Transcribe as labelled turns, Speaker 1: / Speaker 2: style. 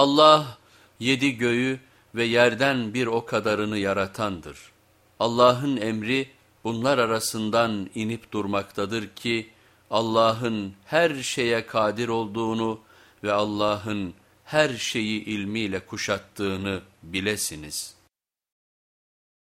Speaker 1: Allah yedi göğü ve yerden bir o kadarını yaratandır. Allah'ın emri bunlar arasından inip durmaktadır ki Allah'ın her şeye kadir olduğunu ve Allah'ın her şeyi ilmiyle kuşattığını bilesiniz.''